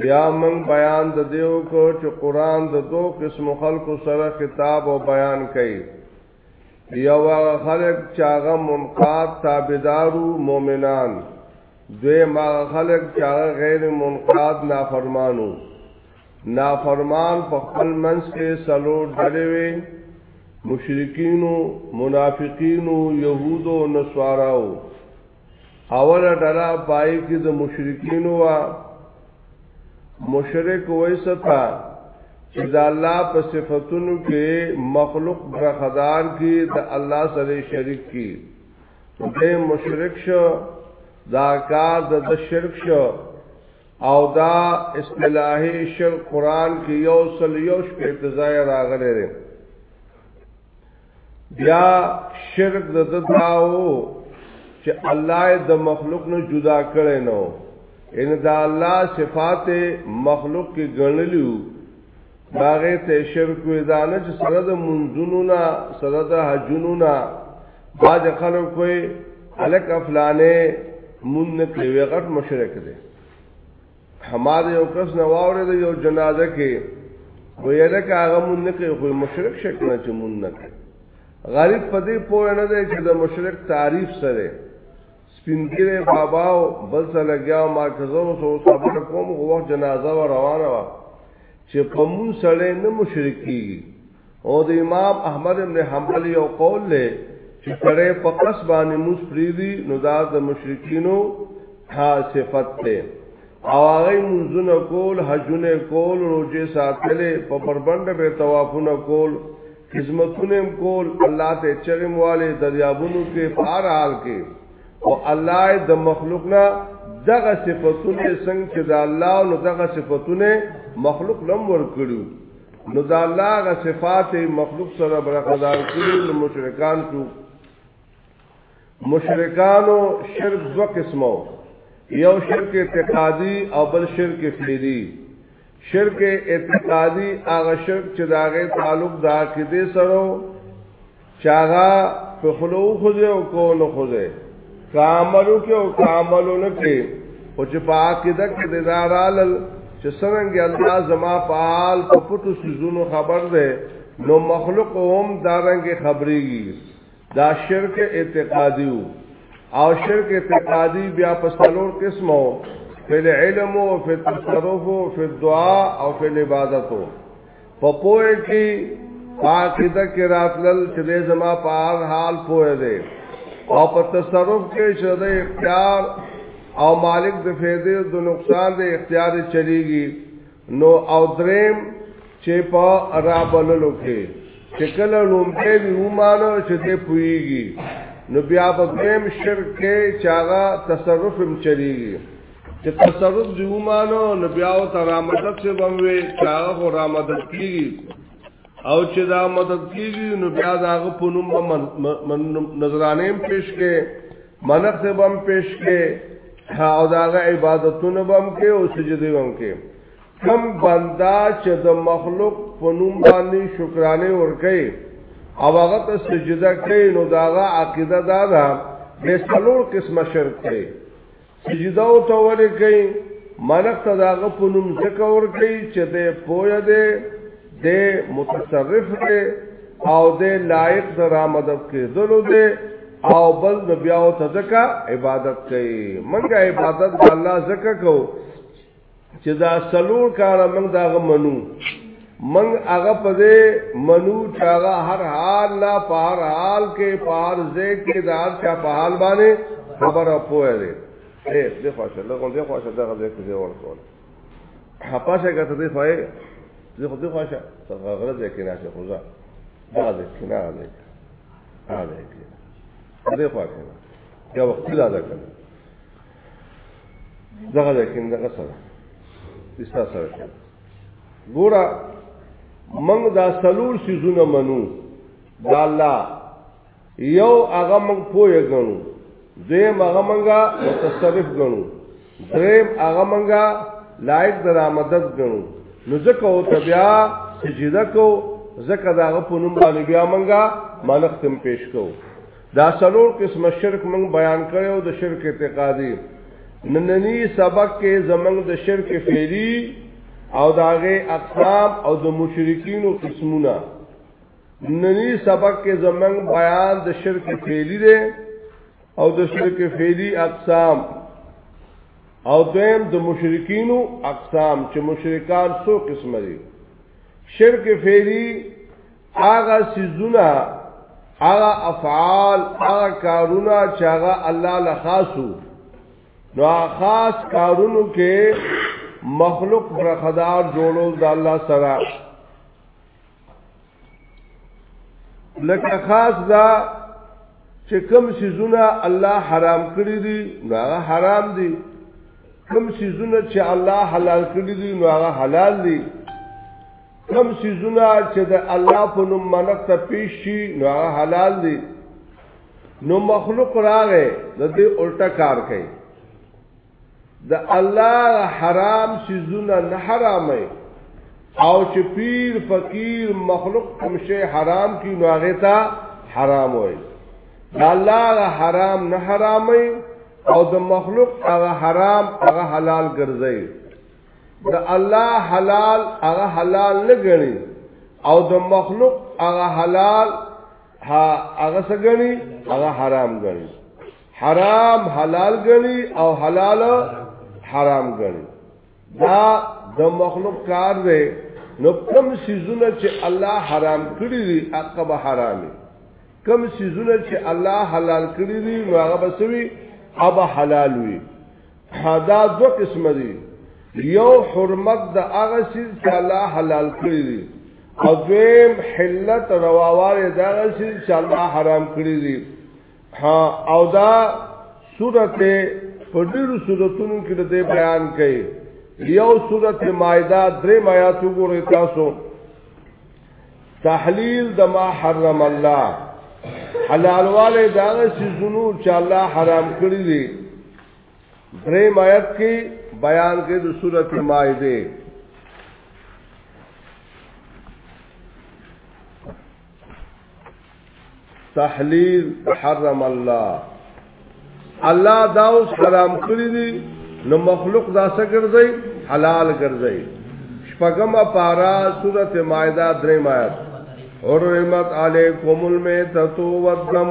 بیا موږ بیان د دیو کو چې قران د دوه قسم خلکو سره خطاب او بیان کوي یو هغه خلک چې هغه منقاد تابعدارو مؤمنان دوی ما خلک چې هغه غیر منقاد نافرمانو نافرمان په خپل منځ کې سلور ډلې وي مشرکینو منافقینو يهودو نصاراو اوله ډلا پای کې د مشرکین وا مشرک وای ستا چې د الله په صفاتونو کې مخلوق برخدار کی د الله سره شریک کی د مشرک شو دا کار د شرک شو او دا اصطلاحي شرک قران کې یو سل یو شپږ ځای راغلی دی بیا شرک د دداو چې الله د مخلوق نه جدا کړي نو ان دا الله صفات مخلوق کې ګڼلیو باغه ته شرک وې دا نه چې سره د منځونو نه سره د حجونو نه باج خلک کوئی الک افلانه مون نه کوي غټ مشرک دی ما د یو کس نه واورې د یو جنازه کې ویل کې هغه مون نه کوي خو مشرک شک نه چې مون نه کوي غریب په دې پوه نه دی چې د مشرک تعریف سره سپینګره بابا او بل څه لګیا ما کزو سو صبر کوم غو جنازه و روانه وا چې په مون سره نه مشرکی او د امام احمد ابن حنبل یو قول له چې سره په قص باندې موس فریدي نو دا د مشرکینو ها صفت ته او هغه منځونه کول حجونه کول روزه ساتلې په بربند به طوافونه کول خدمتونه کول الله ته چرم والے دریابونو کې پار حال کې او الله د مخلوق نه دغه صفاتونه څنګه چې د الله نو دغه صفاتونه مخلوق لم ور کړو نو دا الله غ صفات مخلوق سره برخدار کړي نو مشرکان شو مشرکانو شرک دو قسمو یو شرک اعتقادي او بل شرک فعلی شرک اعتقادي هغه شرک چې داغه تعلق د عقیده سره چاغا په خلو خوځه او کول خوځه کاملو کې او کاملو نه کې او چې په عقیده کې د دارال چې څنګه الله زما په حال په پټو سيزونو خبر ده نو مخلوق هم دارنګ خبريږي دا شرک اعتقادي او شرک اعتقادي بیا په څلور قسمو په علم او په تصرف او په دعا او په عبادتو په پوهه کې پاکیده کې راتلل چې دې زما په هر حال پوهه دی او په تصرف کې شده اختیار او مالک د فیدې د نقصان د اختیار چلیږي نو او دریم چې په رابللو کې چې کله لومبه وی ومانو چې دې پويږي نو بیا په دیم شرک کې چاغه تصرف هم چلیږي چې تصرف دی ومانو نبیاو ته را مدد څه بموي چاغه خو را مدد کیږي او چې دا مدد کیږي نو بیا داغه په نوم نظرانه پیش کې منق څه بم پیش کې او داغه عبادتونه بم کې او سجدي بم کې کم بندا چې د مخلوق په نوم باندې شکرانه ور کوي او هغه ته سجده کوي نو داغه عقیده دا ده به څلور قسمه شرک کوي سجده او ته ولې کوي ملک ته داغه په نوم ځکه ور کوي چې د پوهه دی د متصرف دی او د لایق د رامدد کېدلو دی او بل د بیا او ته ځکه عبادت کوي منګه عبادت د الله ځکه کوو چې دا سلور کار موږ دا منو موږ هغه په دې منو چې هغه هر حال لا په هر حال کې په هر ځای کې دا چا په حال باندې خبره پوهه دی اے دې خواشه لګون دې خواشه دغه دې کې ور کول حپاسه کته دې خوای دې خو دې خواشه څنګه غره دې کې راشه خو ځه دا دې کې نه راځي دا دې کې دې خواشه یو وخت لا ده دغه ده کې دغه سره دستا سره کې ګوره موږ دا سلور سيزونه منو دا الله یو هغه موږ پوهه غنو دیم هغه موږ متصرف غنو دریم هغه موږ لایق درآمدت غنو نو ځکه او بیا سجده کو ځکه دا غو په نوم باندې بیا موږ منختم پیش کوو دا څلور قسمه شرک موږ بیان کړو د شرک اعتقادي نننی سبق کې زمنګ د شرک فعلی او داغه اقسام او د مشرکین او قسمونه نننی سبق کې زمنګ بیان د شرک فعلی دی او د شرک فعلی اقسام او دویم د مشرکین او اقسام چې مشرکان څو قسم دي شرک فعلی هغه سيزونه هغه افعال هغه کارونه چې هغه الله له خاصو نو خاص کارونو کې مخلوق برخدار جوړول د الله سره لکه خاص دا چې کوم سيزونه الله حرام کړی دي نو هغه حرام دي کوم سيزونه چې الله حلال کړی دي نو هغه حلال دي کم سیزونه چې د الله په نوم منق ته پیش شي نو هغه حلال دي نو مخلوق راغې د دې الټا کار کوي د الله حرام سیزونه نه حرامه او چې پیر فقیر مخلوق کوم شی حرام کی نو هغه ته حرام وي د الله حرام نه حرامه او د مخلوق هغه حرام هغه حلال ګرځي د الله حلال هغه حلال نه غني او د مخلوق هغه حلال هغه څه غني هغه حرام غني حرام حلال غني او حلال حرام غني دا د مخلوق کار دی نو کم سيزونه چې الله حرام کړی دي هغه به حرامي کم سيزونه چې الله حلال کړی دي هغه به سوي هغه حلال وي حدا دو قسم دي یو حرمت د هغه سیز چې الله حلال کړی دي او دویم حلت رواواره د هغه سیز چې الله حرام کړی دي ها او دا سورته په ډیرو سوراتونو کې د بیان کړي یو سورته مائده درې آیات وګورئ تاسو تحلیل د ما حرم الله حلال والے دا سيزونو چې الله حرام کړی دي درې مایت کې بیان کې د صورت مائده تحلیل حرم الله الله دا اوس حرام کړی دي نو مخلوق دا څه ګرځي حلال ګرځي شپږم پارا سورته مائده درې مایات حرمت علیکم المیتۃ والدم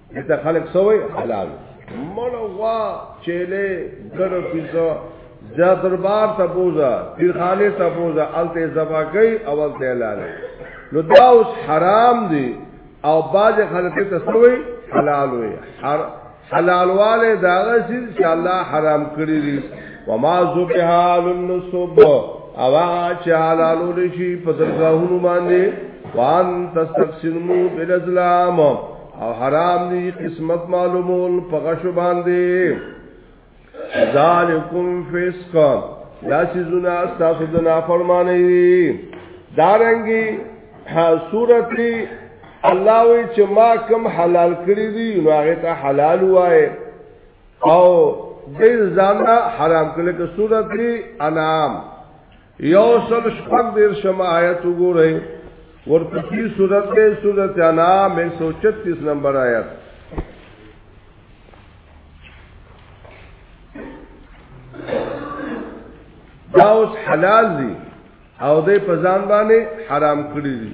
دته خلق سوې حلال ملوا چيله ګر پیسو دا دربار ته بوزا پیر خانه ته بوزا الته زبا کوي اول ته حلال نو دا اوس حرام دي او باج خلق ته سوې حلال وي حلال والے دا غسی چې الله حرام کړی دي وما ذبحا للنصب او هغه چې حلال لشي په درګاهونو باندې وان تستقسمو بالاسلام او حرام دی قسمت معلومول په غشو باندې ذالکم فسق دا چې زنا تاسو د نافرمانی دي دارنګي سورتي الله وی چې ما کم حلال کړی دي نو هغه ته حلال وای او دې ځان حرام کړل که سورتي انعام یو سل شپږ دیر شم آیت وګورئ ورپسې صورت کې صورت انام 136 نمبر آیت دا اوس حلال دي او دې په ځان باندې حرام کړی دي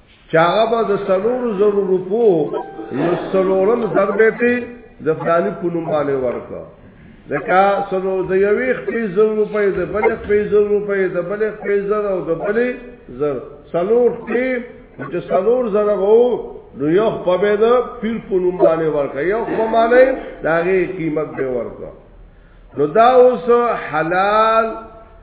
چې هغه به د سلور زرو روپو یو سلورم ضربېته د فلانی په نوم باندې ورکړه ځکه سلو د یوې خپې زر روپۍ د بلې خپې زر روپۍ د بلې خپې زر او د بلې زر سلور خپې چې سلور زر وو نو یو خپه به د پیر په نوم باندې ورکړه یو خپه باندې د هغې قیمت به ورکړه نو دا اوس حلال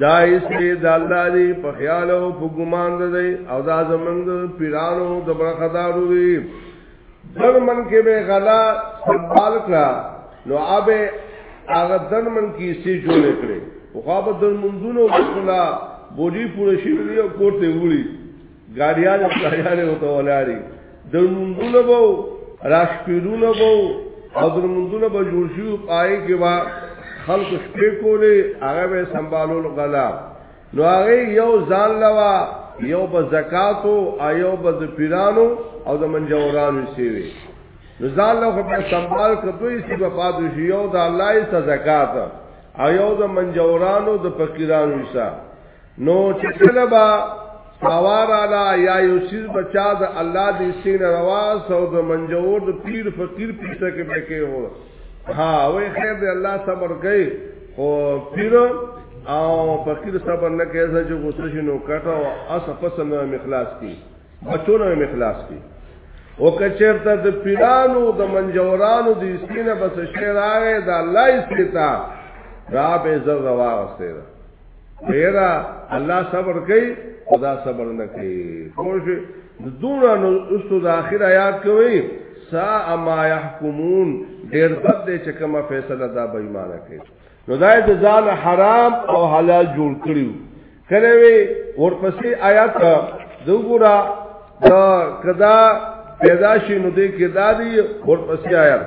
دا اسې د الله دی په خیال او په ګمان دی او دا زمنګ پیرانو د برخدارو دی در من کې به غلا سنبال کړه نو آبه هغه در من کې سي جوړ کړي خو هغه در منځونو وکړه بوډي پوره شي او کوټه وړي ګاډیان ګاډیان او ته ولاري د منځونه بو راشپیرونه بو او د منځونه به جوړ شي پای کې وا خلق شپې کولې هغه به سنبالول غلا نو هغه یو ځان لوا یو به زکات او یو به د پیرانو او د منجورانو سیوي نو ځان له خو په سنبال کتوې سی په پاتو شي یو د الله ای زکات او یو د منجورانو د فقیرانو سره نو چې کله با سوارالا یا یو سیز بچا د الله دی سین رواس او د منجور د پیر فقیر پیسه کې بکې هو ها وې خیر دی الله صبر کوي او پیر او فقیر صبر نه کوي چې غوسه شنو کټه او اس پسند مخلاص کی بچونه مخلاص کی او کچرته د پیرانو د منجورانو د سینه بس شعر راغې د الله استتا را به زر روا واستره پیرا الله صبر کوي خدا صبر نه کوي خوش دونا نو استو د اخر آیات کوي سا ما يحكمون ډیر بد دي چې کومه فیصله دا به ایمان کوي نو دا د ځان حرام او حلال جوړ کړیو کله وی ورپسې آیات دغورا دا کدا پیدا شي نو دې کې دا دی ورپسې آیات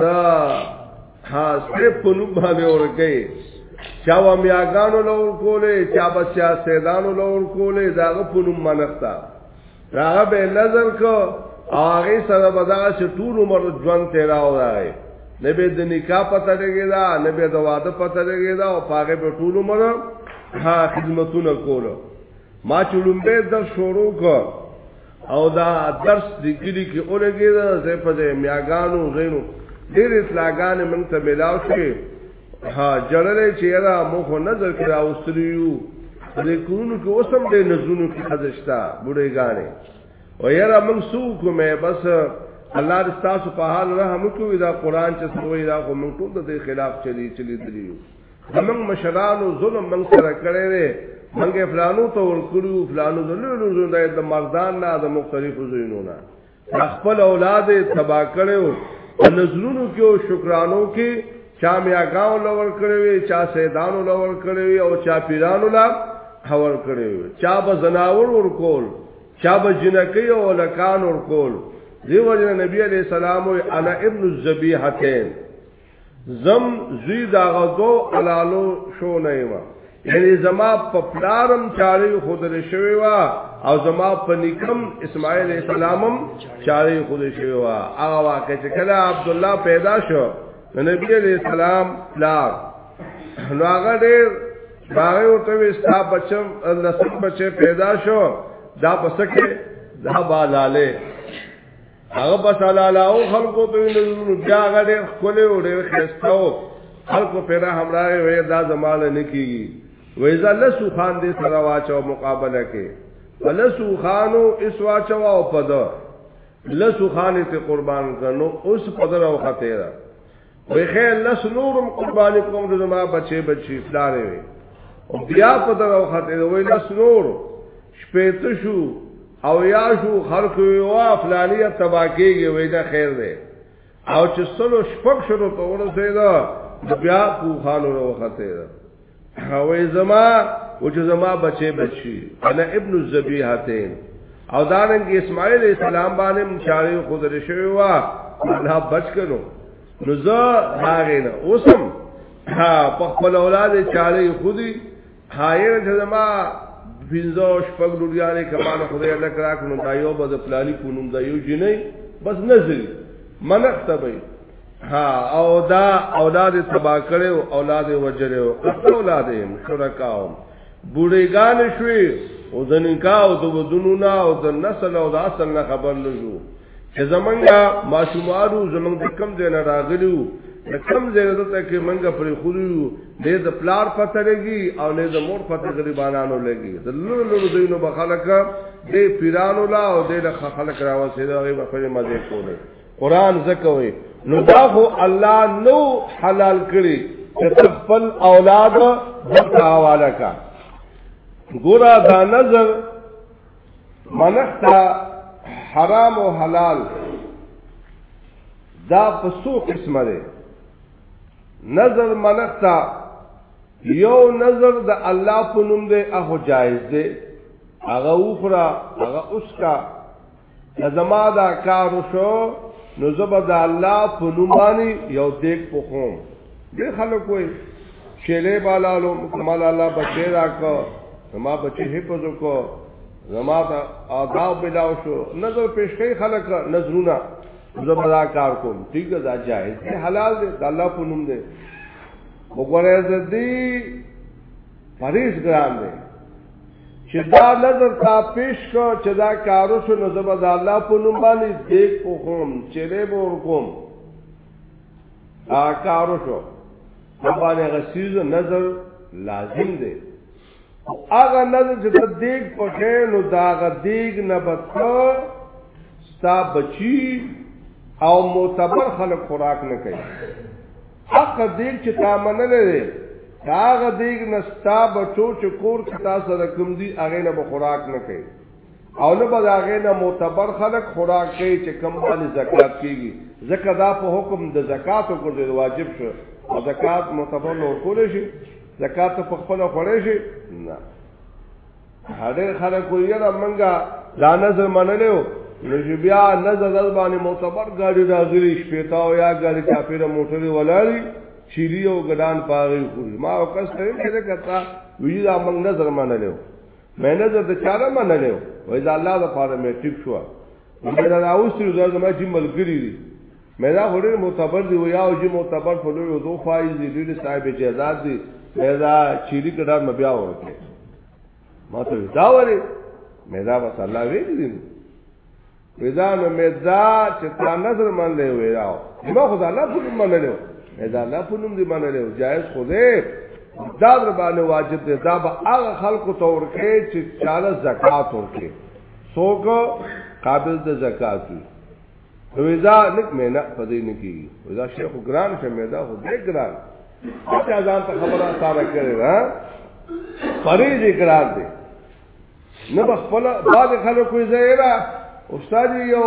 دا ها سټیپ په نوم باندې ورکه چا و میاګانو لور کولې چا به سیاستدانو لور کولې داغه په نوم منښتا داغه به نظر کو هغه سره بدا چې ټول عمر ژوند تیراو راغی نه به د نکاح پته لګی دا نه به د واده پته لګی دا او هغه به ټول عمر ها خدمتونه کولو ما چولم به د شروع کو او دا درس د کلی کې اورګی دا زه په دې میاګانو زینو ډېر اطلاعګان مونږ ته ملاو شي ها جړلې چې را مخ نظر کې راوستریو دې کورونو کې اوسم دې نزونو کې خدشتا بډې غاړې او یاره مونږ سو کومه بس الله دې تاسو په حال رحم وکړي دا قران چې سوې دا خو مونږ ټول د خلاف چلی چلی دی زمنګ مشرانو ظلم من سره کړی دی منګه فلانو ته ور کړو فلانو ته لوی لوی زونه د مردان نه د مختلفو زینو نه خپل اولاد تبا کړو نظرونو کې او شکرانو کې چا میاګاو لور کړوي چا سیدانو لور کړوي او چا پیرانو لا خور کړوي چا به زناور ور کول چا به جنکی او لکان ور کول دیو جن نبی علیہ السلام انا ابن الذبیحتین زم زوی دا غدو علالو شو نه یما یعنی زما په پلارم چاري خودل شوی وا او زما په نکم اسماعیل اسلامم چاري خودل شوی وا هغه واقع چې کله عبد الله پیدا شو نبی علیہ السلام پلار نو هغه ډېر باغې ورته وستا بچم لسم بچي پیدا شو دا پسکه دا بالاله هغه بس علاله او خلقو ته نظر بیا غړې خلې او ډېر خستاو خلقو پر همراوي وې دا زمال نه کیږي وې زله سو خان دې سره واچو مقابله کې ولسو خانو اس واچو او پد لسو خان ته قربان کړو اوس پدر او خطر وی خیر لس نورم قربانی کوم د ما بچي بچي فلاره وي او بیا په دغه وخت دی وی لس نور شپېت شو او یا شو خلق یو فلانیه تبا کېږي وی دا خیر دی او چې سلو شپږ شروع ته ورسېده بیا په خالو وروخته هوې زما او چې زما بچي بچي انا ابن الذبیحتین او دارنګ اسماعیل اسلام باندې مشاري خود رشوي وا نه بچ کړو نو زه هغه نه اوسم ها په خپل اولاد چاري خودي هایر چې زما پینځو شپږ لوریانې کمال خدای الله کرا کړو دا یو به د پلاني پونم دا یو جنې بس نظر منخته به ها او دا اولاد تبا کړو اولاد وجلو قتل اولاد شرکاو بوډېګان شوي او د نکاح او د ودونو نه او د نسل او د اصل نه خبر نه شو چې زمونږه ماشومانو زمونږ د کم ځای نه راغلیو د کم ځای نه ته کې مونږه پرې خورو دې د پلار پته لګي او نه د مور پته غریبانو لګي د لور لور دینو بخلک دې پیرانو لا او دې د خلک راوسې دا غي په مزه کوله قران زکوي نو دا هو الله نو حلال کړی چې خپل اولاد دغه حواله کا ګورا دا نظر منختا حرام او حلال دا په څو قسمه ده نظر منختا یو نظر د الله په نوم دی هغه جایز دی هغه اوخرا هغه اوسکا که زما دا کار وشو نو زه به د الله په نوم باندې یو دیک پخوم ډېر خلک وایي شیلې بالالو مکمل الله بچی راکو زما بچی حفظ وکړو زما ته آداب بلاو شو نظر پیش کوي خلک نظرونه زه به دا کار کوم ٹھیک ده دا جایز دی حلال دی د الله په نوم دی وګوره زه دې پریش ګرام دی چې دا نظر تا پیش کو چې دا کارو شو نو زبر د الله په نوم باندې دیک په کوم چې له ور کوم آ کارو شو په باندې غسیز نظر لازم دی هغه نظر چې ته دیک په خیر نو دا غ دیک نه بتو ستا بچی او معتبر خلک خوراک نه کوي حق دیګ چې تا منلې دی کاغه دیګ نستا بچو چې کور کې تا سره کوم دی هغه نه خوراک نه کوي او نه به هغه نه معتبر خلک خوراک کوي چې کم باندې زکات کیږي زکه دا په حکم د زکات او ګرځي واجب شو او زکات معتبر نور کول شي زکات په خپل خوړې شي نه هغه خلک ویل منګه دا نظر منلو نو چې بیا نظر دل باندې معتبر ګاډي راغلي شپېتا او یا ګاډي چا پیره موټر ولاري چيري او ګډان پاغي خو ما او کس ته یې کړتا وی دا موږ نظر منلو مې نظر د چاره منلو وای دا الله د پاره مې ټیک شو مې دا اوس یو ځل ما چې ملګری دي مې دا خو ډېر معتبر دی او یاو جی معتبر په لوی او دوه خوایي دی ډېر صاحب جزاد دی مې دا چیرې کډار مې بیا ورکړ ما ته دا وری مې دا بس الله ویل دی مې دا نو مې دا چې تا نظر من له ویاو ما خو دا الله په نوم منلو مې دا الله په نوم دی منلو جائز خو دې دا در باندې واجب دی دا به هغه خلکو تور کې چې چاله زکات ورکړي څوک قابل د زکات وي نو ویزا لک مینا په دې نه کیږي ویزا شیخ ګران شه میدا خو دې ګران او ته ځان ته خبره ساره کړې ها پرې دې ګران دې نه بخپل بعد خلکو کوئی زیرا استاد یو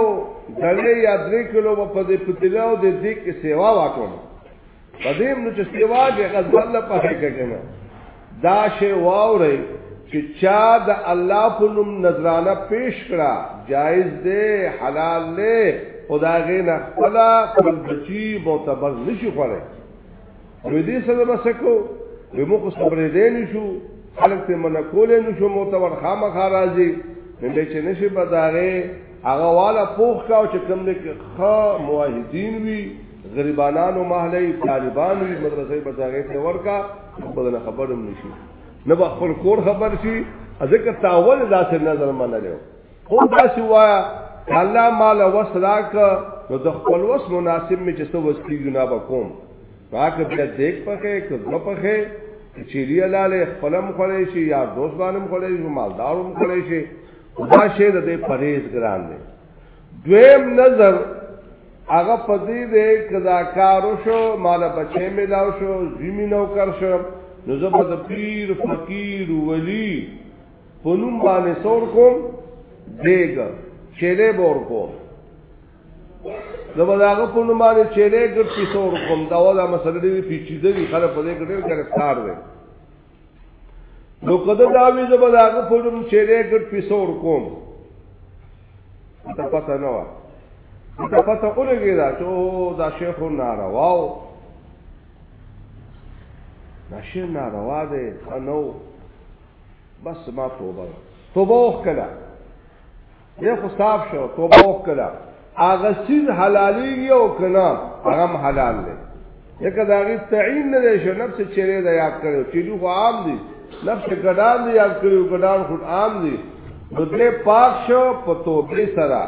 دلې یا درې کلو په دې پتیلو دې دې کې سیوا واکوم پدیم نو چې سیوا کې غزل له پخې کېنه دا شی واوري چې چا د الله په نوم نظرانه پیش کړه جایز دی حلال دی خدای غي نه خپل خپل بچي معتبر نشي خوړی نو دې سره بس کو به موږ صبرې دې نشو خلک ته منکول نشو معتبر خامخا راځي نو چې نشي بداغه هغه والا پوخ کاو چې کوم دې کې خا موحدین وی غریبانانو محلي طالبان وی مدرسې په ځای ته ورکا په دې خبرم نشي نه به خپل کور خبر شي ځکه تاول داسې نظر منلو خو داسې وایا الله مال وسراک نو د خپل وس مناسب می چې څه وسکی جنا بکوم راکه بیا دیک پخې کله پخې چیرې لاله خپلم خړې شي یا دوست باندې خړې شي مالدارم خړې شي دا شی د دې پریز ګران دی دویم نظر هغه پدې دې کدا کار وشو مال بچې ملاو شو زمي نو کر شو نو زبر د پیر فقیر ولی پونم باندې سور کوم دیګ چیرې بور کو زبر هغه پونم باندې چیرې ګر پی سور کوم دا ولا مسلې دې پیچیدې خلک پدې ګر ګرفتار وي نو کده دا وی زبر دا هغه په نوم چې دې ګټ پیسور کوم ته پته نه و ته پته اولګی دا چې دا شیخ نارواو دا شیخ ناروا دی نو بس ما توبه توبه وکړه دې خو صاف شو توبه وکړه هغه سیز حلالي او کنا هغه حلال دی لکه دا غي تعین نه دی شو نفس چیرې دا یاد کړو چې دوی خو عام دي نفس ګډان دی یاد کړو ګډان خو عام دي نو دې پاک شو په توبه سره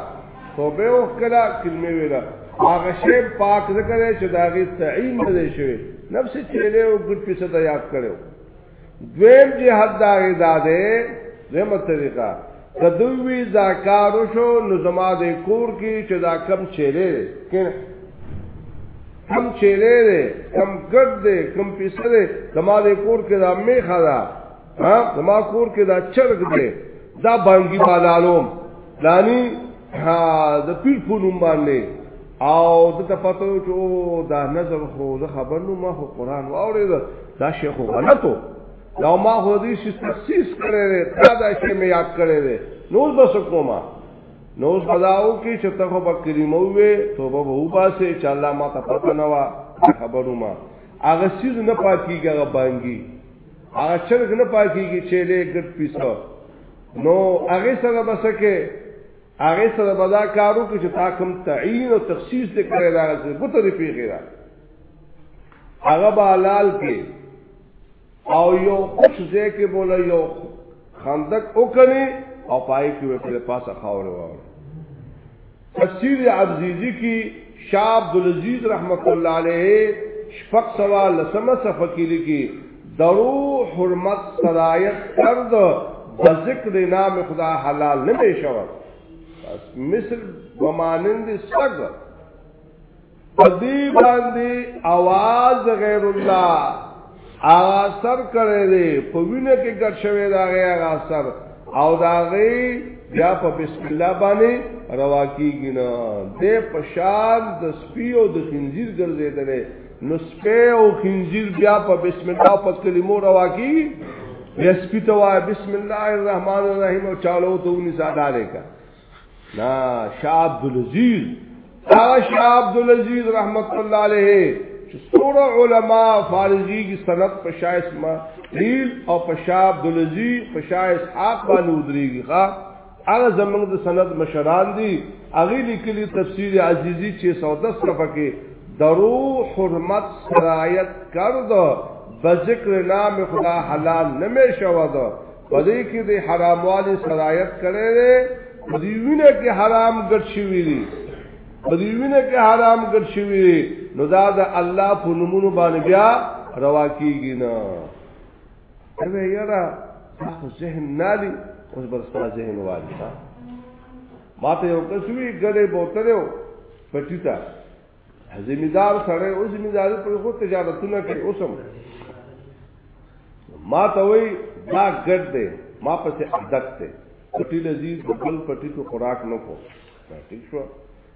توبه وکړه کلمه ویلا هغه شی پاک ذکر چې دا غي تعین نه دی شوی نفس چیرې او ګډ پیسه دا یاد کړو دویم جهاد دا غدا ده زمو طریقه کدوی زکار شو نو زما د کور کې چې دا کم چیرې کین کم چیرې ده کم ګډ ده کم پیسه ده زما د کور کې دا می خدا ها زما کور کې دا چرګ ده دا بانګي بالالوم لانی د پیر په نوم باندې او د تپاتو چې دا نظر خو زه خبر نو ما خو قران واورید دا شیخ غلطو دا ما خو دې شي تخصیص کړی دی دا دا چې مې یاد کړی دی نو بس کومه نو بداو کې چې ته په کلمو وې توبه به وباسه چې الله ما ته پته نه وا خبرو ما هغه سیز نه پاتېږي هغه بانګي هغه چرګ نه پاتېږي چې له ګټ پیسو نو هغه سره بسکه هغه سره بدا کارو کې چې تا کوم تعین او تخصیص دې کړی دا چې بوته دې پیږي دا هغه بالال کې او یو خوش ځای کې بوله یو خندق وکړي او پای کې په پاسه خاور وره تفسیر عبزیزی کی شاہ عبدالعزیز رحمت اللہ علیہ شفق سوا لسمہ صفحہ کی لکی درو حرمت سرایت کرد بذکر نام خدا حلال نمی شود مثل بمانند سگ پدی باندې आवाज غیر الله هغه اثر کړی دی په وینه کې ګټ شوی دا هغه اثر او دا غي بیا په بسم الله باندې روا کیږي نه د پشان د سپي او د خنزیر ګرځیدل نو سپي او خنزیر بیا په بسم الله په کلمو روا کیږي بیا سپي ته وای بسم الله الرحمن الرحیم او چالو ته ونی ساده لکه نا شاه عبد العزيز هغه شاه عبد العزيز رحمت الله عليه چې څوره علما فارزي کی سند په شاه اسماعیل او په شاه عبد العزيز په شاه اسحاق باندې ودريږي ښا هغه زمنګ د سند مشران دي هغه لیکلي تفسیر عزیزی 610 صفحه کې درو حرمت سرایت کرد بذکر نام خدا حلال نمی شود پدې کې د حراموالي سرایت کړي دي پدې وینه کې حرام ګټ شوی دي پدې وینه کې حرام ګټ شوی دي نو دا د الله په نومونو باندې بیا روا کیږي نه اوی یرا تاسو ذهن نالي اوس بر سره ذهن والي ما ته یو کسوی ګړې بوتلو پټی تا زمیدار سره او زمیداری پر خو تجارتونه کوي اوسم ما ته وای دا ګډ دی ما پسې عادت دی پټی لذیذ بل پټی ته خوراک نه کو ٹھیک شو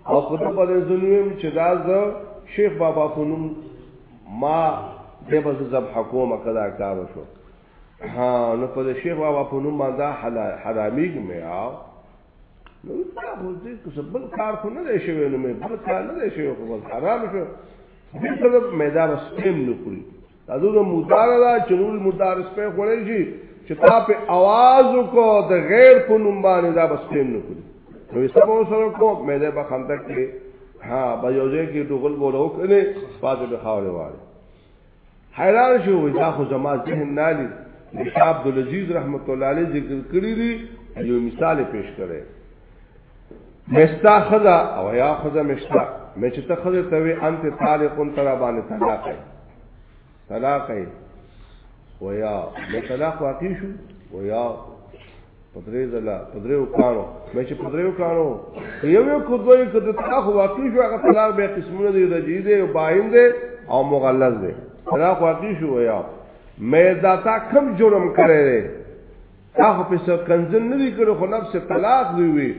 او خود په دې زنویم چې دا ز شیخ بابا فنوم ما دې بس زب حکومت کدا کار شو ها نو په شیخ بابا فنوم باندې حرامي مې آو نو دا خو دې څه بل کار خو نه دی شوی نو مې بل کار نه دی شوی خو بس حرام شو دې سبب مې دا سپم نه خوري دا دوه مردار دا چې نور مردار سپم خوري شي چې تا په आवाज کو د غیر په نوم باندې دا بس سپم نه خوري نو یې سبا سره کو مې دې په خندق کې ها به یو ځای کې ډوغل بولو کنه پاتې به خاورې واره حیران شو وای دا خو زما ذهن نالی نشا عبدالعزیز رحمت الله علیه ذکر کړی دی یو مثال پیش کړی مستا خدا او یا خدا مستا مې چې ته خدا ته وی انت طالق تر باندې طلاق ہے طلاق ہے ویا مې طلاق واقع شو ویا پدری زلا پدری وکړو مې چې پدری وکړو یو یو کو دوی کو د طلاق واقع شو هغه طلاق به قسمونه دی رجی دی او باین دی او مغلظ دی طلاق واقع شو یا مې داتا کم جرم کړی دی هغه په څه کنځل نه دی کړو خو نفس طلاق دی وی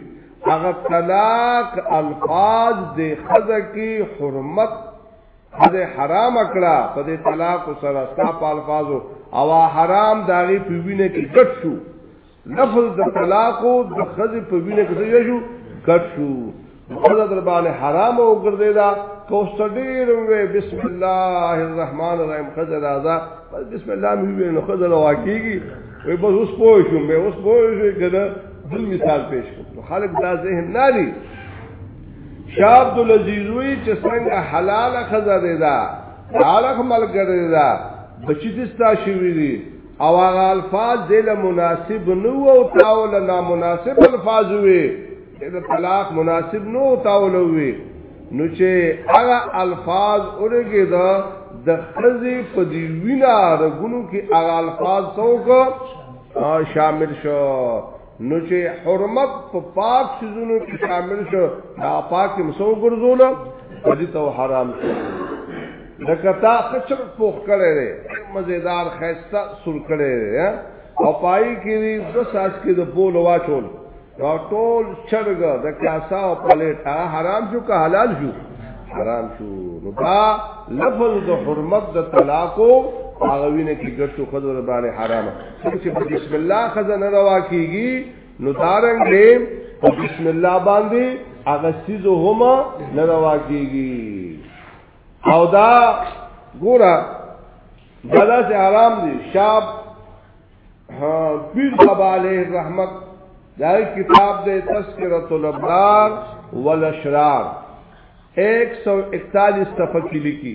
هغه طلاق الفاظ دی خزه کی حرمت دې حرام کړه په دې طلاق سره ستا په الفاظو او حرام داغي په وینه کې ګټ شو لفظ د طلاق او د خزي په وینه کې ځای شو ګټ شو خدا در باندې حرام او ګرځي دا کو سړیر وې بسم الله الرحمن الرحیم خزه راځه بسم الله مې وې نو خزه واکیږي وې بس اوس پوه شو مې اوس پوه شو کړه بل مثال پیش کړ خلک دا ذهن نه لري شاه عبد العزيز وی چې څنګه حلال خزه ده دا حالخ ملګری ده بچی دستا شوی دي او هغه الفاظ دل مناسب نو او تاول نامناسب الفاظ وي د طلاق مناسب نو او تاول وي نو چې هغه الفاظ اورګه ده د خزي په دی وینا رګونو کې هغه الفاظ څوک شامل شو نو چې حرمت په پاک سيزونو کې شامل شو دا پاک مسو ګرځول او دې ته حرام شو دا کتا خچر پوخ کړي لري مزیدار خيستا سر کړي لري او پای کې دې د ساس کې د بول واچول دا ټول چرګ د کاسا او پلیټ حرام شو که حلال شو حرام شو نو دا لفظ د حرمت د طلاق او هغه وینه کې ګټو خدای باندې حرامه څنګه چې بسم الله خزانه روا کیږي نو دارنګ دې بسم الله باندې هغه سيزو هما نه روا کیږي او دا ګورا دلا سے آرام دی شاب پیر بابا علیہ الرحمت دا کتاب دے تذکرۃ الابرار والاشرار 141 صفحه کې لیکي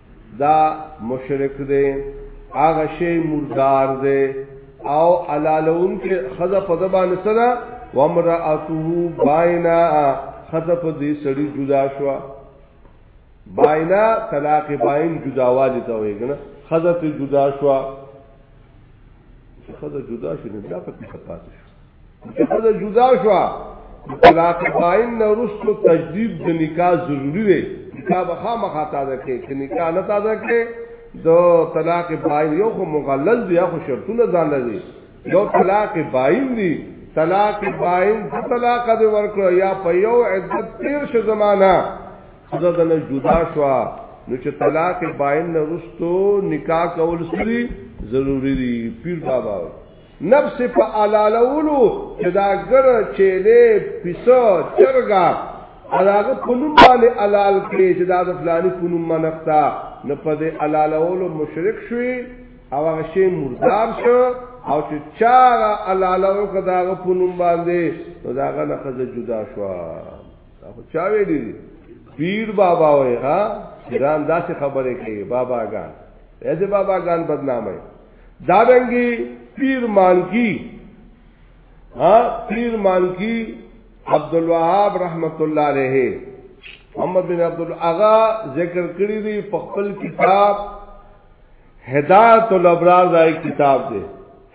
دا مشرک دی هغه شی مردار دی او علالون کې خزه په زبان سره ومراته باینا خزه په دې سړی جدا شو باینا طلاق باین جداوالی ته وایي کنه خزه ته جدا شو خزه جدا شي نه دا پکې پاتې شو چې خزه جدا شو طلاق باین نه رسو تجدید د نکاح ضروری دی نکاح به خامخا تازه کې چې نکاح نه تازه کې د طلاق باین یو خو مغلل دی یا خو شرطونه ځان لري یو طلاق باین دی طلاق باین د طلاق د ورکړو یا په یو عدت تیر شو زمانہ خزه نه جدا شو نو چې طلاق باین نه رسو نکاح کول سری ضروری دی پیر بابا نفس په علالولو چې دا ګر چیلې پیسو چرګا علاغه پنوم باندې علال کړي چې دا د فلاني پنوم منښتا نه په دې علالولو مشرک شوي او هغه شی مردار شو او چې چا علالو کدا غ پنوم باندې نو دا غنه خزه جدا شو خو چا ویلي پیر بابا وای ها ایران داسې خبره کوي بابا ګان ایسه بابا ګان بدنامه دارنګي پیر مانکی ها پیر مانکی عبد الوهاب رحمت الله علیه محمد بن عبد الاغا ذکر کړی دی په خپل کتاب هدایت الابرار دا کتاب دی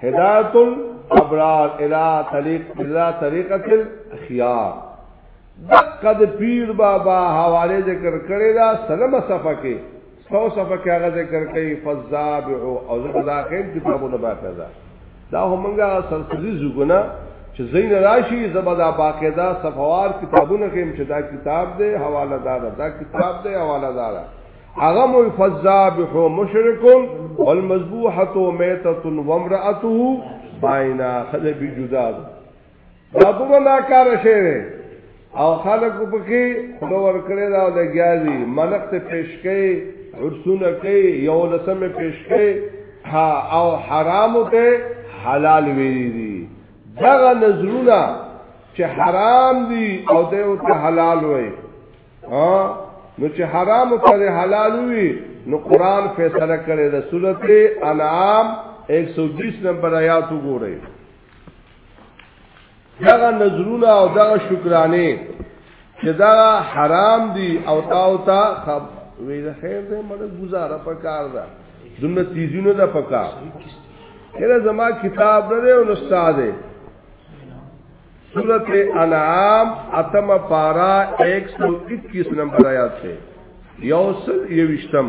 هدایت الابرار الى طریق الى طریقه الخيار دقد پیر بابا حواله ذکر کړی دا سلمه صفحه کې سو صفه کې هغه ذکر کوي فزابع او ذکر داخل کتابونه باقاعده دا همغه سلسله زګونه چې زین راشي زبدا باقاعده صفوار کتابونه کې چې دا کتاب دی حواله دار دا کتاب دی حواله دار هغه مو فزابع مشرک والمذبوحه میته وامراته باینا خذ بجداد دا دومره ناکاره شوی دی او خلک پکې خوله ورکړې ده او لګیا دي منق ته پیش کوي عرسونه کوي یو لسمه پیش کوي او حرامو ته حلال ویلي دي دغه نظرونه چې حرام دي او دی او ته حلال وي نو چې حرام او ته حلال وي نو قران فیصله کړی د سورته انعام 120 نمبر آیات وګورئ دغه نظرونه او دغه شکرانه چې دا حرام دي او تاو تا خب وی دا خیر دې مړ گزاره پکار ده دنه تیزونه ده پکار هر زما کتاب نه او استاد دی سورت انعام اتم پارا 121 نمبر آیات سے یوسل یوشتم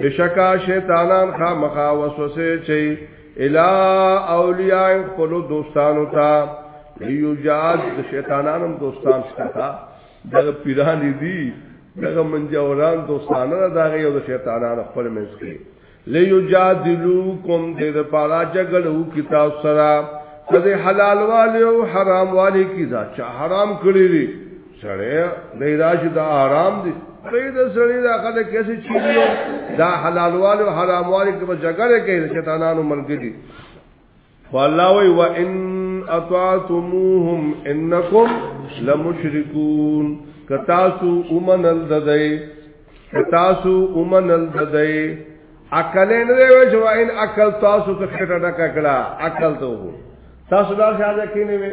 بشکا شیطانان خامخا وسوسه چي الا اولیاء خپل دوستانو ته یو جاد شیطانانم دوستان شتا دغه پیران دي دغه منجوران دوستانه دغه یو شیطانان خپل منځ کې لیو جادلو کوم دې د پالا جګړو کتاب سره کله حلال والے او حرام والے کی دا چا حرام کړی دي سړی نه راځي دا حرام دي پرې د سړی دا کله کیسه چی دی دا حلال والو حرام والو کې جګړه کوي چې تانانو ملګری والله وی و ان اطعتموهم انکم لمشرکون کتاسو اومنل ددای کتاسو اومنل ددای عقل نه دی وای چې و ان عقل تاسو ته خټه ډکا کړه عقل ته وو تاسو دا ځای کې نه وي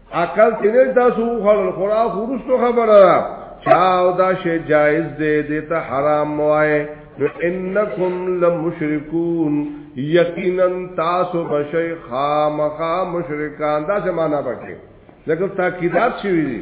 عقل تیرې تاسو خلل خورا خورستو خبره را چاو دا شی جایز دی دې ته حرام وای انکم لمشرکون یقینا تاسو بشی خامخا مشرکان دا څه معنا پکې لکه تاکیدات شوی دي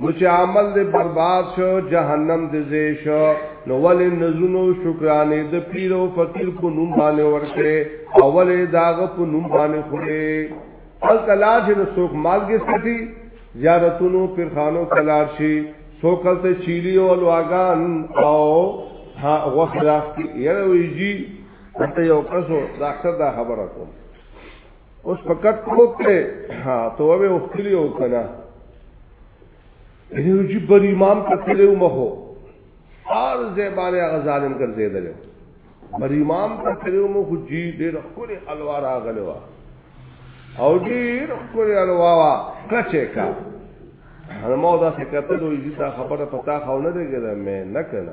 نو چې عمل دې برباد شو جهنم دې زی شو نو ولې نزونو شکرانې د پیر او فقیر په نوم باندې ورکړې او ولې داغه په نوم باندې خورې ال کلا چې نو څوک مالګې سټي زیارتونو پر خانو کلا شي څوک ته چيلي او لواغان او ها وخت راځي یره ویجی ته یو کسو ډاکټر دا خبره کوم اوس فقط پروت ته ها توبه وکړي او کنه یو جی بر امام ته تلو مخو هر زبانه هغه ظالم ګرځیدل بر امام ته تلو مخو جی ډېر خپل الوار اغلوا او ډېر خپل الوا کچه کا هر مو دا څه کتل وي دا خبره پتا خو نه لګیږي مې نه کنه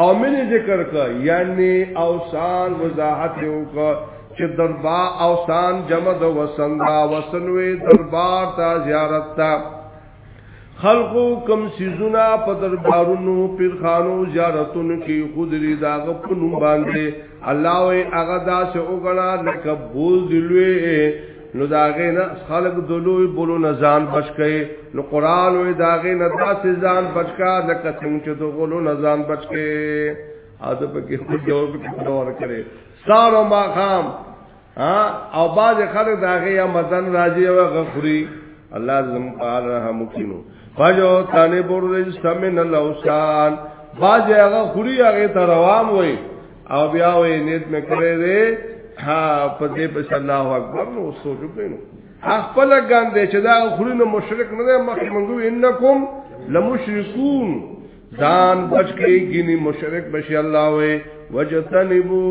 او مینه ذکر کا یعنی اوسان وضاحت یو کا چې دربا اوسان جمع د وسن دا وسن وی دربار تا زیارت تا خلقو کم سیزونا په دربارونو پیرخانو زیارتونو کې خودري داغه په نوم باندې الله وی هغه داسې وګڼا لکه بوز دلوي نو داغه نه خلق دلوی بولو نه ځان بچکې نو قران وې داغه نه داسې ځان بچکا لکه څنګه چې دغلو نه ځان بچکې اته په کې خو جواب ډور کړي سارو ما خام ها او باز خلک داغه یا مزن راځي او غخوري الله زم پال رحم کینو فجو طالب الرجس من الاوسان باز هغه خوري هغه ته روان وای او بیا وې نیت مې کړې دې ها په دې په الله اکبر نو سوچ وکړو خپل ګان دې چې دا خوري نو مشرک نه مخ منګو انکم لمشرکون ځان بچ کې ګینی مشرک بشي الله وې وجتنبو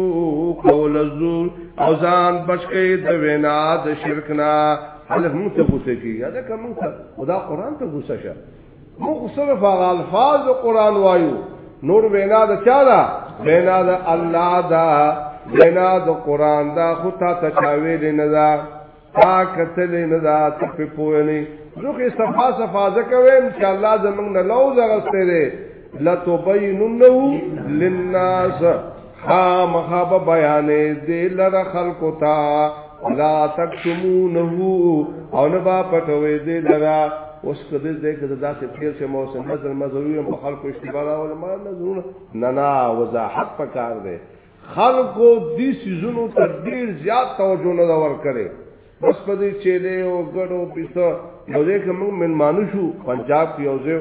قول الزور او ځان بچ کې د وینا د شرک نه هله موږ ته غوسه کیږي دا کوم ته خدا قران ته غوسه شه موږ صرف هغه الفاظ د قران وایو نور وینا د چا دا وینا د الله دا وینا د قران دا خو ته تشاویل نه دا تا کتل نه دا ته په پوهني زخه صفا صفا ځکوي ان شاء الله زمنګ نه لو زغسته دي لتبيننه للناس ها مخاب بیان دې لره خلق تا لا تکتمونه او نه با پټوي دې لرا اوس کده دې کده داسې پیر چې موسم نظر مزوري په خلکو اشتباه راول ما نظرونه نه نه وضاحت پکار دی خلکو دې سيزونو ته ډیر زیات توجه نه ور کړې بس په دې چې له او ګډو پیسو یو ځای کې موږ منمانو شو پنجاب کې یو ځای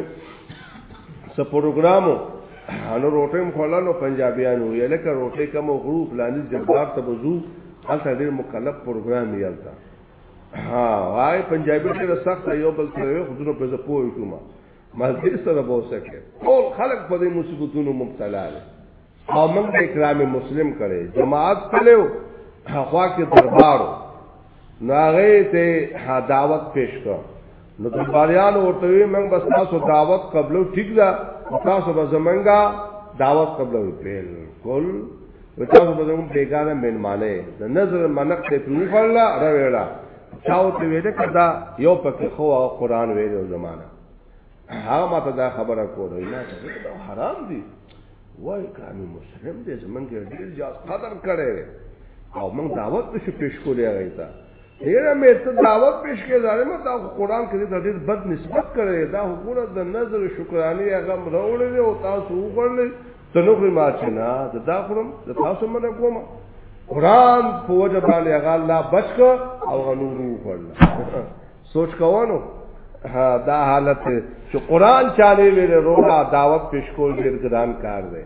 څه پروګرامو انو روټیم خلانو پنجابیانو یې لکه روټي کوم غروب لانی جبار ته بزو هلته ډیر مکلف پروګرام یې الته ها وای پنجابي ډیر سخت یو بل سره یو خودونو په زپوي کومه مزدور سره بوسکه ټول خلک په دې مصیبتونو مبتلا دي او موږ د اکرام مسلم کړي جماعت تلو خوا کې دربار ناغه ته دعوت پیش کړ نو درباریان ورته وی موږ بس تاسو دعوت قبلو ټیک ده تاسو به زمونږه دعوت قبلو بالکل وتاسو به زمونږ بیگانه مېلمانه د نظر منق ته پوری فرلا راویلا چاو ته ویل کدا یو پکې خو قرآن ویلو زمانہ هغه ماته دا خبره کوله نه حرام دي وای ګرانو مسلم دې زمونږ ډیر زیات قدر کړي او موږ دعوت نشو پیش کولای هغه ته هیره مې ته دعوت پیش کړې ظالم دا قرآن کې دا ډیر بد نسبت کړي دا حکومت د نظر شکرانه هغه مروړې او تاسو وګورئ ته نو خري ماچ نه دا دا خرم دا تاسو منه کوم قرآن په وجه باندې هغه الله بچ او غنورو کړل سوچ کوونو دا حالت چې قران چاله ویل رونا دعوت پیش کول ډیر ګران کار دی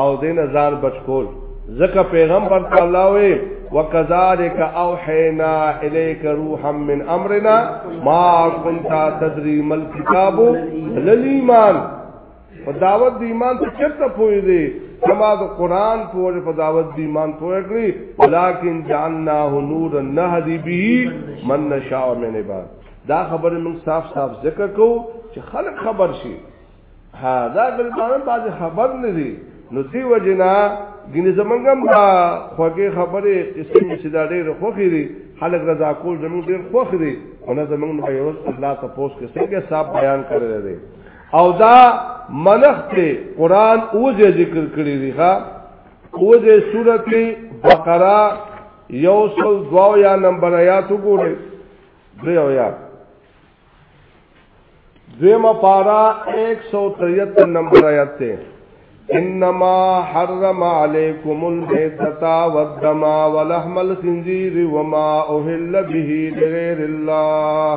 او دین ځان بچ کول ځکه پیغمبر صلی الله علیه وکذالک اوحینا الیک روحا من امرنا ما كنت تدری مل کتاب للیمان په دعوت د ایمان ته چرته پوي دي کما د قران پورې په دعوت د ایمان پوي کړی ولکن جانناه نور نهدی به من نشاء من عباد دا خبره موږ صاف صاف ذکر کو چې خلق خبر شي ها دا ګلبان باز خبر نه دي نو دی وجنا ګینه زمنګم دا خوږه خبره قسم چې دا ډېر خوخي دي خلک رضا کول زموږ ډېر خوخي دي او نه زمنګ نو یو الله تاسو کې څنګه صاحب بیان کړی دی او دا منخت قرآن اوزه ذکر کری دی خواه اوزه سورت بقره یوصل دواو یا نمبر آیاتو گو رئی دری او یاد دویم پارا 173 نمبر آیت تے انما حرم علیکم المیتتا والدما ولحم الخنزیر وما اہل به لغیر اللہ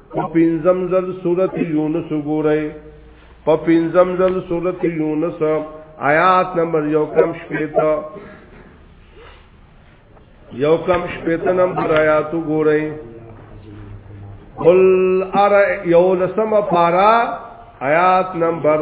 په پنځم ځل سورت یونس وګورئ په پنځم ځل سورت یونس آیات نمبر یو کم شپیتا یو کم شپیتا نمبر آیات وګورئ قل ار یو لسم پارا آیات نمبر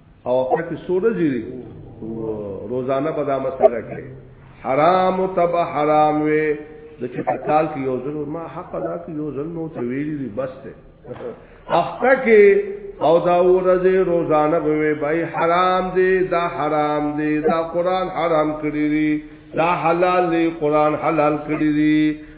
او هغه کې سوره جری روزانه به دا مسله کوي حرام او تب حرام وي د چې په کال کې یو ځل ما حق ادا کې یو ځل نو ته ویلي دي بس ته هفته کې او دا ورځې روزانه به وي بای حرام دي دا حرام دي دا قران حرام کړی دي دا حلال دي قران حلال کړی دي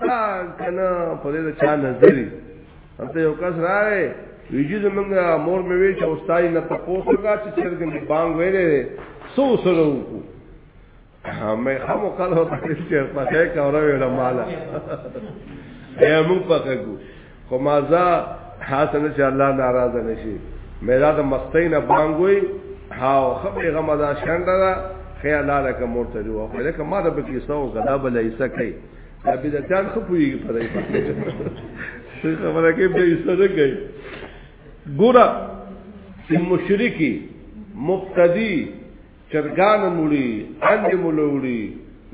دا کنه په دې چا نظری انته یو کس راغی ویجی زمونږ مور مې وی چې استاد نه تاسو کا چې چرګن بانګ ویلې سو سره وکړو مې هم کله ته چې په کې کاوره ویل مالا یې موږ پکې کو خو مازه حاصل نشي الله ناراضه نشي میرا د مستین بانګوي هاو خبره غمه دا شنده دا خیال لاره کوم ورته دی او خله کما د بکی سو غدا بل ایسه کوي دا به د چان خپوي په دې څه خبره کې به ایسه نه کوي ګورا چې مشرکی مبتدی چرګان مولي انډ مولوړي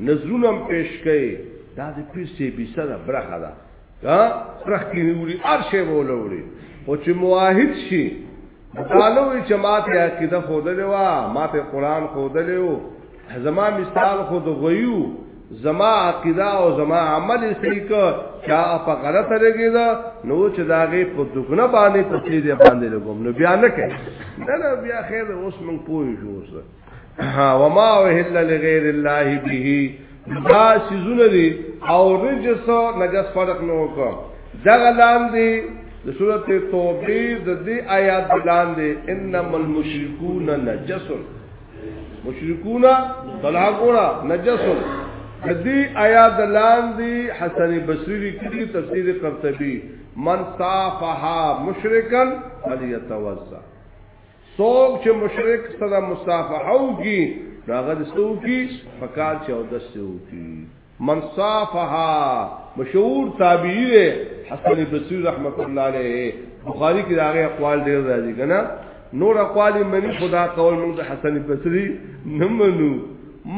نظرونه پیش کوي دا د پیسې به سره برخه ده دا رخی وړي هر شی ولا وړي او چې موحد شي قالو چې ماته عقیده خو دلوا ماته قران خو دلو زما مثال خو د غيو زما عقیده او زما عمل صحیح کو چا په غلطه لګی دا نو چې داغه په دغنه باندې په دې باندې لګوم نو بیا نه کوي نه نه بیا خیر اوس مونږ پوه شو وما وهل لغیر الله به دا سيزونه دي او رجس نجس فرق نه وکړه دغه لاندې د سورته توبه د دې آیات لاندې انما المشركون نجس مشرکون طلاقونا نجس د دې آیات لاندې حسن بصری لیکلي تفسیر قرطبي من صافها مشرکا فليتوضا څوک چې مشرک سره مصافحه وکي هغه د څو کی فقال چې او د څو کی من صافها مشهور تابعی دی حسن بصری رحمت الله علیه بخاری کې داغه اقوال ډیر راځي کنه نور اقوال منی خدا قول موږ د حسن بصری نه منو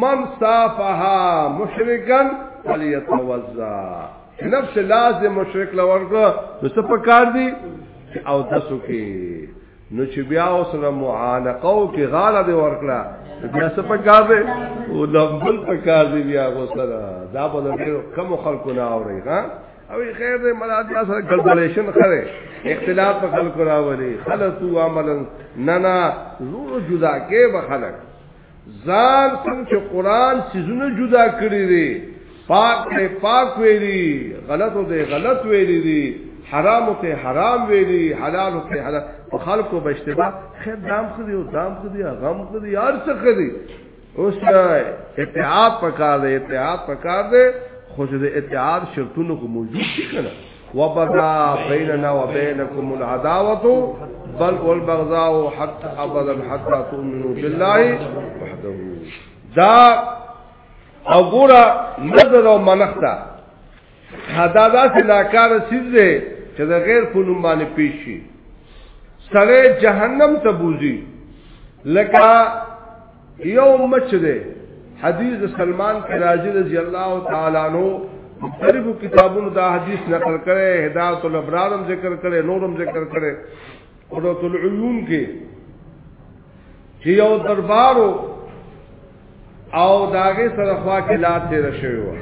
من صافها مشرکا فليتوزا نفس لازم مشرک لورګه نو څه پکار دی او دسو کې نو چې بیا اوسره معانقه او کې غاله دی ورکړه بیا څه پکار دی او لبل پکار دی بیا غوسره دا په ډېر کم خلکو نه اوري ها او خیر دې مراد یا سره ګلګلیشن خره اختلاف په خلکو راولي خلصو عملا ننا زور جدا کې به خلک ځان کوم چې قران سيزونه جدا کړی دی پاک ته پاک ویلی غلط ته غلط ویلی دی حرام ته حرام ویلی حلال ته حلال په خلکو به اشتباه خیر دام خدي او دام خدي غم خدي هر څه خدي اوس اتحاد پکار دی اتحاد پکار دی خو چې د اتحاد شرطونه خو موجود دي کنه وبدا بيننا وبينكم العداوه بل والبغضاء حتى ابدا حتى تؤمنوا بالله وحده دا او ګورا نظر او منختا دا داسې ناکار سیز دی چې د غیر په نوم باندې پیش شي سړی جهنم ته بوزي لکه یو مچ دی حدیث د سلمان کې راځي رضی الله تعالی عنہ مختلف کتابونو دا حدیث نقل کړي هدایت الابرار هم ذکر کړي نورم ذکر کړي قرۃ العیون کې چې یو دربارو او داغه سره خوا کې لار تیر شوی و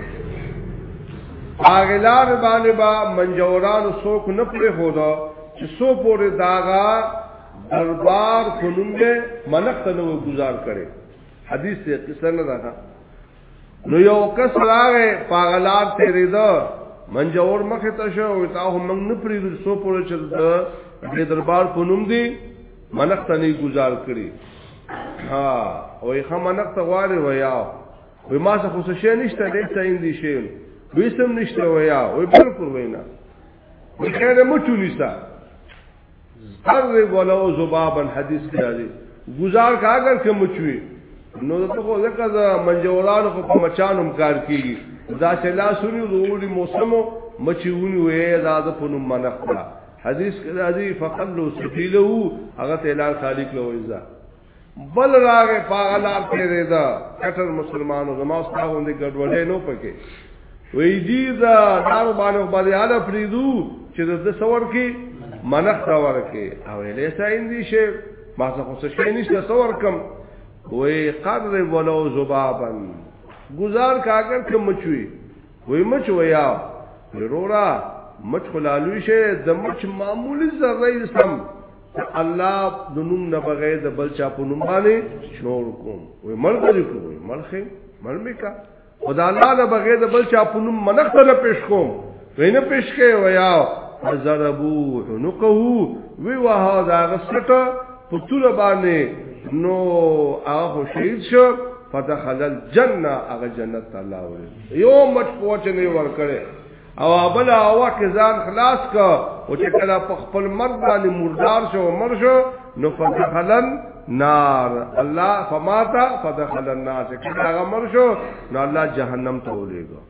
هغه لار باندې با منجوران سوک نه پرې هودا چې سو پورې داغا دربار په نوم به ملک ته نو گزار کړي حدیث ته قصه نه راځه نو یو کس راغې پاغلار تیرې ده منجور مخه ته شو او تا هم موږ نه پریدل سو پوره چل د دربار په نوم دی ملک ته نه گزار کړي ها او یې هم ملک ته غواړي ویا وې ما څه خو څه نشته دې څه اندي شي وې سم نشته ویا وې بالکل وینا خیر مټو نشتا ضرب ولو زبابن حدیث کې راځي گزار کا اگر کې مچوي نو ته خو ځکه دا منجوران خو په مچانو کار کیږي دا چې لا سونی وروړي موسمو مچونی وې دا د پونو منقلا حدیث کې راځي فقلوا سبيله هغه اعلان خالق له وځه بل راغه پاغلار تیرې دا کټر مسلمانو زما ستاوندې ګډوډې نو پکې وی جی دا دار باندې باندې اعلی فریدو چې د څور کې منخ دا ورکه او له سایندې شه ما څه خو څه نشته څور کم وی قدر ولو زبابن گزار کاګر کې مچوي وی مچ ویا ورورا مچ خلالوی شه د مچ معمولی ذره سم الله د نوم نه بغیر د بل چا په نوم باندې شور کوم وې مل دې کوم مل خې مل مې کا خدا الله نه بغیر د بل چا په نوم منخ ته پیش کوم وینه پیش کې ویا فزربو حنقه وی واه دا غسټ په تول باندې نو هغه شهید شو فدخل الجنه هغه جنت الله ور یو مټ کوچ نه ور کړې او ابل هوا کې ځان خلاص کا او چې کله په خپل مرګ باندې مردار شو عمر شو نو فدخلن نار الله فماتا فدخل النار چې کله هغه مر شو نو الله جهنم ته ولېګو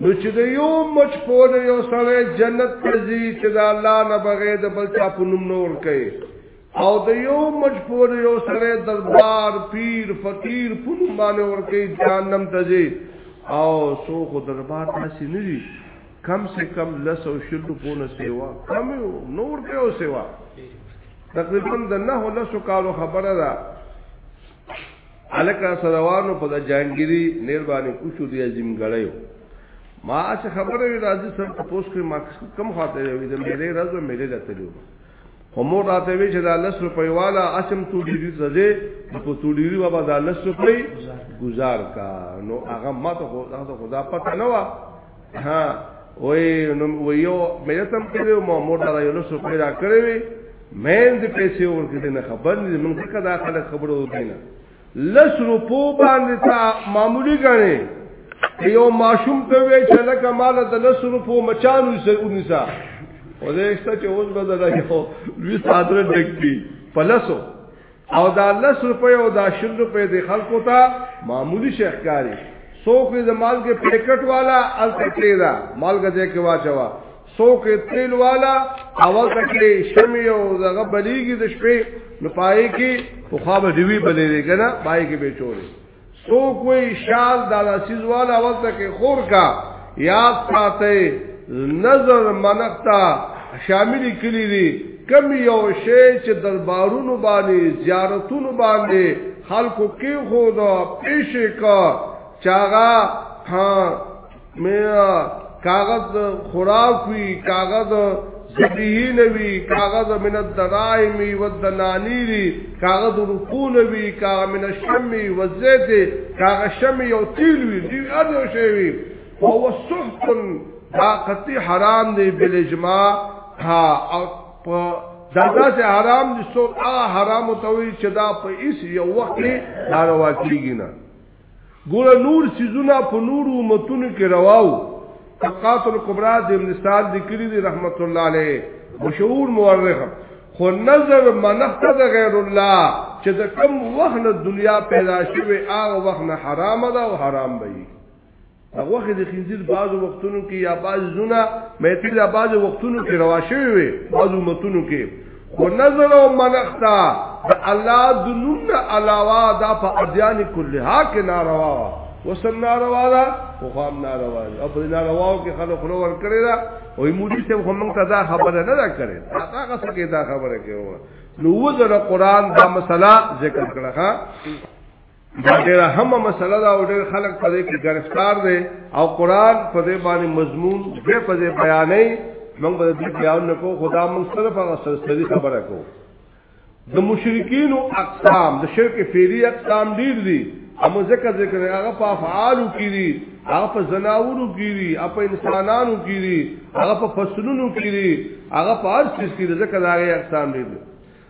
نو چې د یو مچ پور یو سره جنت ته ځي چې د الله نه بغیر د بل چا په نوم نور کوي او د یو مجبور یو سره دربار پیر فقیر پون باندې ورکی جهنم ته ځي او سو خو دربار تاسې نه دي کم سے کم لس او شل پونه سیوا کم یو نور کې او سیوا تقریبا د نه لس کالو خبره ده الکه سروانو په د جانګيري نیر باندې کوشو دی عظیم غړیو ما چې خبره وی راځي سر تاسو کې ما کم خاطر وی د مېلې راځو مېلې لته خو مور راته وی چې دا لس روپۍ والا اسم تو ډیری زده نو په تو ډیری بابا دا لس روپۍ گزار کا نو هغه ماته خو هغه خدا پته نه وا ها وې نو ویو مې تم کړو مو مور دا یو لس روپۍ را کړې وې مې دې پیسې ورکړې نه خبر نه مونږ څه دا خلک خبرو دینه لس روپو باندې تا معمولی غني یو ماشوم ته وی چې لکه مال د لس روپو مچانو سره ونیسا او دا ایسته چې اوس به دا یو لوی صادره ډکتی پلسو او دا لس روپے او دا شل روپے د خلکو ته معمولی شهکاری سو کوي د مال کې پیکټ والا الته کړی دا مال کې ځای کې واچوا څوک تیل والا اول تکلی شمی او دغه بلیږي د شپې نو پای کې په خوا به دیوی بلې دی کنه پای کې به چوري څوک وی شال دادا سیز والا اول تکلی خور کا یاد ساته نظر منقتا شامل کلی دی کم یو شی چې دربارونو باندې زیارتونو باندې خلکو کې خو دا پیش کا چاغه ها مې کاغذ خوراک وی کاغذ زبیه نوی کاغذ من الدرائم والدنانیری کاغذ رکون وی کاغذ من الشمی والزیت کاغذ شمی او تیل وی دی ادو شوی فهو سحت دا قطی حرام دی بالاجماع ها او دا داسې حرام دي څو هغه حرام ته وي چې دا په هیڅ یو وخت کې ناروا کیږي نه ګوره نور سيزونه په نور امتونو کې رواو طبقات الکبرى د ابن سعد لیکلي دي رحمت الله علیه مشهور مورخ خو نظر منخت د غیر الله چې د کم وخت دنیا پیدا شوه هغه وخت نه حرام ده او حرام به غوخه د خنزیر بعضو وختونو کې یا بعض زونه مېتی د بعضو وختونو کې روا شوی وي بعضو متونو کې خو نظر او منختا د الله د نوم علاوه دا په ادیان کلها کې ناروا وا وسم ناروا دا خو هم ناروا دی او په ناروا کې خلک خلو ور کړی دا او مودي ته هم موږ ته دا خبره نه دا کړی هغه څه کې دا خبره کوي نو وزره قران دا مسله ذکر کړه دا ډیره هم مسله دا او ډیر خلک په دې کې گرفتار دي او قران په دې باندې مضمون دې په دې بیانې موږ به دې بیان نکو خدا موږ صرف هغه سرسری خبره کو د مشرکین او اقسام د شرک فعلی اقسام ډیر دي اما ذکر ذکر هغه په افعالو کې دي هغه په زناورو کې دي هغه په انسانانو کې دي هغه په فصلونو کې دي هغه په هر څه کې ذکر هغه اقسام دي